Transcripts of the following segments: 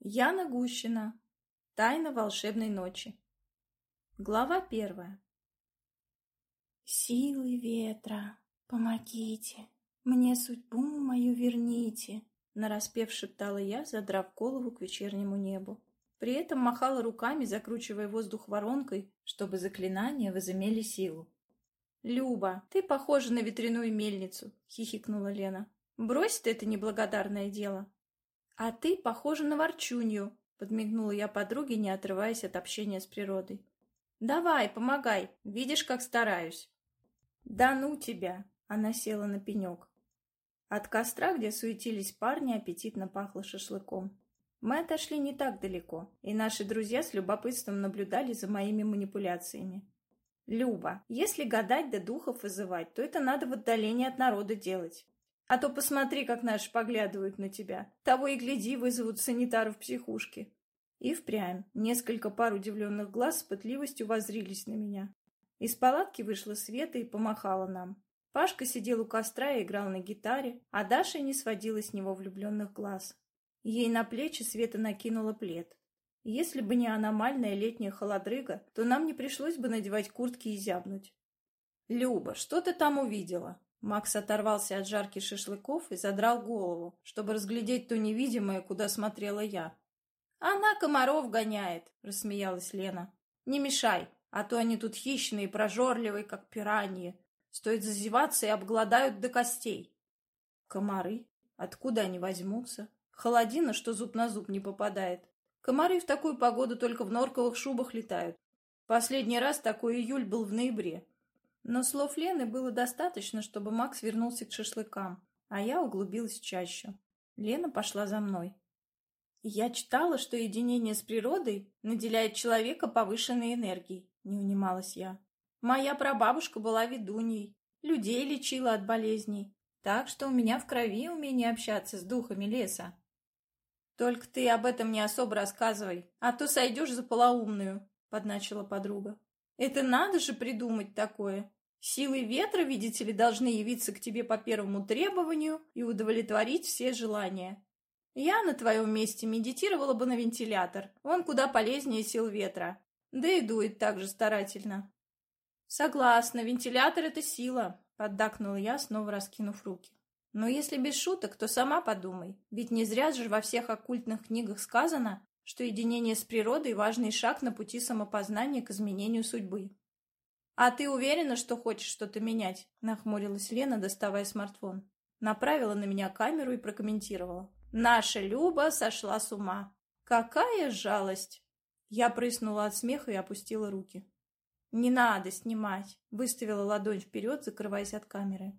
Яна Гущина. Тайна волшебной ночи. Глава первая. «Силы ветра, помогите, мне судьбу мою верните», нараспев шептала я, задрав голову к вечернему небу. При этом махала руками, закручивая воздух воронкой, чтобы заклинания возымели силу. «Люба, ты похожа на ветряную мельницу», — хихикнула Лена. «Брось ты это неблагодарное дело. «А ты похожа на ворчунью», — подмигнула я подруге, не отрываясь от общения с природой. «Давай, помогай, видишь, как стараюсь». «Да ну тебя!» — она села на пенек. От костра, где суетились парни, аппетитно пахло шашлыком. Мы отошли не так далеко, и наши друзья с любопытством наблюдали за моими манипуляциями. «Люба, если гадать да духов вызывать, то это надо в отдалении от народа делать. А то посмотри, как наши поглядывают на тебя. Того и гляди, вызовут санитаров психушки. И впрямь несколько пар удивленных глаз с пытливостью воззрились на меня. Из палатки вышла Света и помахала нам. Пашка сидел у костра и играл на гитаре, а Даша не сводила с него влюбленных глаз. Ей на плечи Света накинула плед. Если бы не аномальная летняя холодрыга, то нам не пришлось бы надевать куртки и зябнуть. «Люба, что ты там увидела?» Макс оторвался от жарки шашлыков и задрал голову, чтобы разглядеть то невидимое, куда смотрела я. «Она комаров гоняет», — рассмеялась Лена. «Не мешай, а то они тут хищные и прожорливые, как пираньи. Стоит зазеваться и обгладают до костей». «Комары? Откуда они возьмутся? Холодина, что зуб на зуб не попадает. Комары в такую погоду только в норковых шубах летают. Последний раз такой июль был в ноябре. Но слов Лены было достаточно, чтобы Макс вернулся к шашлыкам, а я углубилась чаще. Лена пошла за мной. Я читала, что единение с природой наделяет человека повышенной энергией, не унималась я. Моя прабабушка была ведуньей, людей лечила от болезней, так что у меня в крови умение общаться с духами леса. Только ты об этом не особо рассказывай, а то сойдешь за полоумную, подначила подруга. Это надо же придумать такое. Силы ветра, видите ли, должны явиться к тебе по первому требованию и удовлетворить все желания. Я на твоем месте медитировала бы на вентилятор. Он куда полезнее сил ветра. Да и дует так же старательно. Согласна, вентилятор — это сила, — поддакнула я, снова раскинув руки. Но если без шуток, то сама подумай. Ведь не зря же во всех оккультных книгах сказано, что единение с природой — важный шаг на пути самопознания к изменению судьбы. «А ты уверена, что хочешь что-то менять?» — нахмурилась Лена, доставая смартфон. Направила на меня камеру и прокомментировала. «Наша Люба сошла с ума. Какая жалость!» Я прыснула от смеха и опустила руки. «Не надо снимать!» — выставила ладонь вперед, закрываясь от камеры.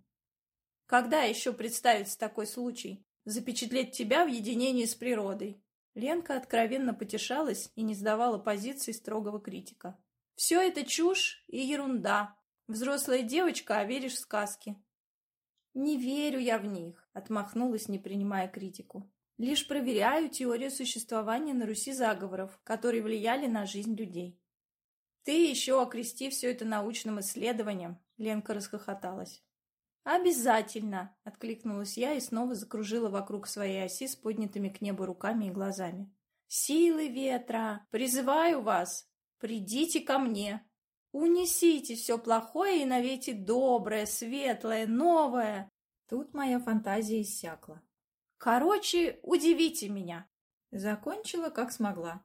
«Когда еще представится такой случай? Запечатлеть тебя в единении с природой?» Ленка откровенно потешалась и не сдавала позиции строгого критика. Все это чушь и ерунда. Взрослая девочка, а веришь в сказки. Не верю я в них, отмахнулась, не принимая критику. Лишь проверяю теорию существования на Руси заговоров, которые влияли на жизнь людей. Ты еще окрести все это научным исследованием, Ленка расхохоталась. «Обязательно!» — откликнулась я и снова закружила вокруг своей оси с поднятыми к небу руками и глазами. «Силы ветра! Призываю вас! Придите ко мне. Унесите все плохое и навейте доброе, светлое, новое. Тут моя фантазия иссякла. Короче, удивите меня. Закончила, как смогла.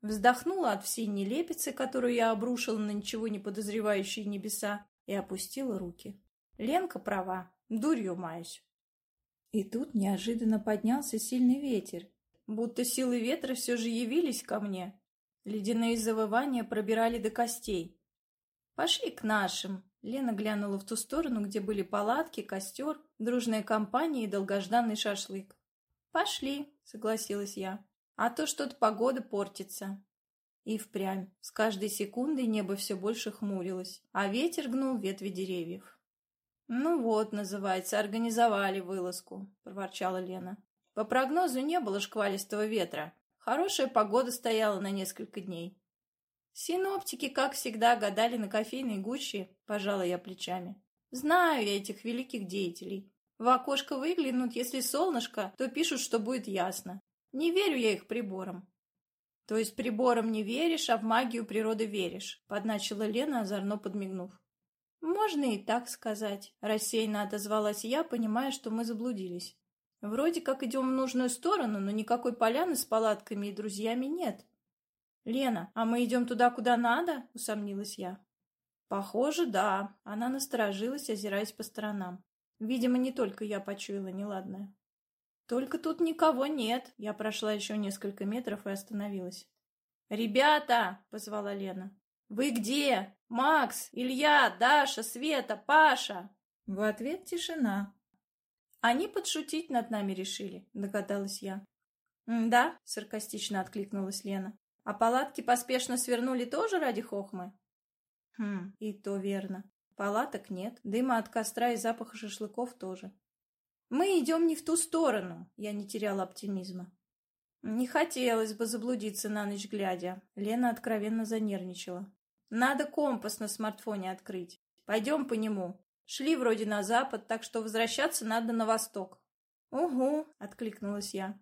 Вздохнула от всей нелепицы, которую я обрушила на ничего не подозревающие небеса, и опустила руки. Ленка права, дурью маюсь. И тут неожиданно поднялся сильный ветер, будто силы ветра все же явились ко мне, Ледяные завывания пробирали до костей. «Пошли к нашим!» Лена глянула в ту сторону, где были палатки, костер, дружная компания и долгожданный шашлык. «Пошли!» — согласилась я. «А то что-то погода портится». И впрямь, с каждой секундой небо все больше хмурилось, а ветер гнул ветви деревьев. «Ну вот, называется, организовали вылазку», — проворчала Лена. «По прогнозу не было шквалистого ветра, Хорошая погода стояла на несколько дней. Синоптики, как всегда, гадали на кофейной гуще, пожала я плечами. Знаю я этих великих деятелей. В окошко выглянут, если солнышко, то пишут, что будет ясно. Не верю я их приборам. То есть приборам не веришь, а в магию природы веришь, подначила Лена, озорно подмигнув. Можно и так сказать, рассеянно отозвалась я, понимая, что мы заблудились. Вроде как идем в нужную сторону, но никакой поляны с палатками и друзьями нет. Лена, а мы идем туда, куда надо? Усомнилась я. Похоже, да. Она насторожилась, озираясь по сторонам. Видимо, не только я почуяла неладное. Только тут никого нет. Я прошла еще несколько метров и остановилась. «Ребята!» — позвала Лена. «Вы где? Макс, Илья, Даша, Света, Паша?» В ответ тишина. «Они подшутить над нами решили», — догадалась я. «Да», — саркастично откликнулась Лена. «А палатки поспешно свернули тоже ради хохмы?» «Хм, и то верно. Палаток нет, дыма от костра и запаха шашлыков тоже. Мы идем не в ту сторону, я не теряла оптимизма. Не хотелось бы заблудиться на ночь глядя. Лена откровенно занервничала. Надо компас на смартфоне открыть. Пойдем по нему. Шли вроде на запад, так что возвращаться надо на восток. Угу, откликнулась я.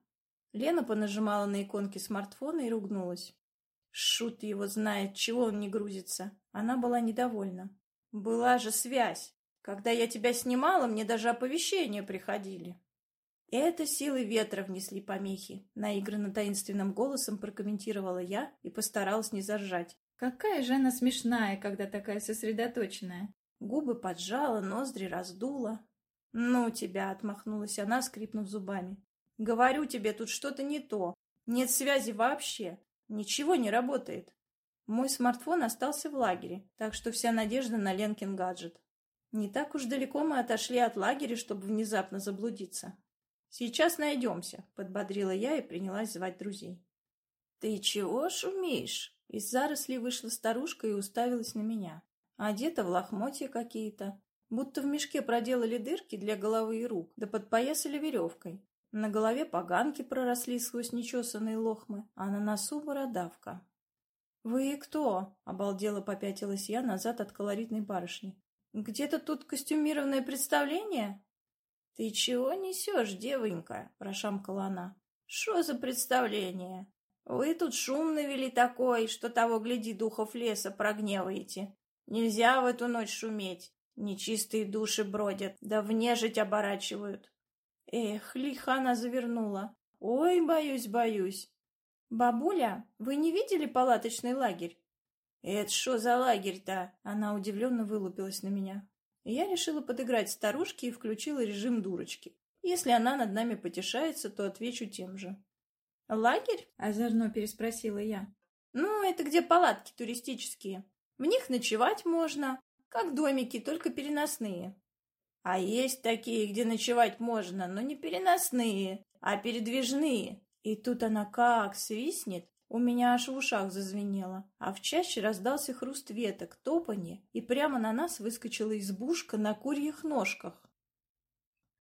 Лена понажимала на иконки смартфона и ругнулась. Шут его знает, чего он не грузится. Она была недовольна. Была же связь. Когда я тебя снимала, мне даже оповещения приходили. Это силы ветра внесли помехи, наигранно таинственным голосом прокомментировала я и постаралась не заржать. Какая же она смешная, когда такая сосредоточенная. Губы поджала, ноздри раздула. «Ну тебя!» — отмахнулась она, скрипнув зубами. «Говорю тебе, тут что-то не то. Нет связи вообще. Ничего не работает. Мой смартфон остался в лагере, так что вся надежда на Ленкин гаджет. Не так уж далеко мы отошли от лагеря, чтобы внезапно заблудиться. Сейчас найдемся, подбодрила я и принялась звать друзей. Ты чего шумишь? Из зарослей вышла старушка и уставилась на меня. Одета в лохмотья какие-то, будто в мешке проделали дырки для головы и рук, да подпоясали веревкой. На голове поганки проросли сквозь нечесанные лохмы, а на носу бородавка. «Вы кто?» — обалдело попятилась я назад от колоритной барышни. Где-то тут костюмированное представление? Ты чего несешь, девонька? Прошамкала она. Что за представление? Вы тут шум навели такой, что того, гляди, духов леса прогневаете. Нельзя в эту ночь шуметь. Нечистые души бродят, да в нежить оборачивают. Эх, лиха она завернула. Ой, боюсь, боюсь. Бабуля, вы не видели палаточный лагерь? «Это что за лагерь-то?» Она удивленно вылупилась на меня. я решила подыграть старушке и включила режим дурочки. Если она над нами потешается, то отвечу тем же. «Лагерь?» — озорно переспросила я. «Ну, это где палатки туристические. В них ночевать можно, как домики, только переносные. А есть такие, где ночевать можно, но не переносные, а передвижные. И тут она как свистнет, у меня аж в ушах зазвенело, а в чаще раздался хруст веток, топанье, и прямо на нас выскочила избушка на курьих ножках.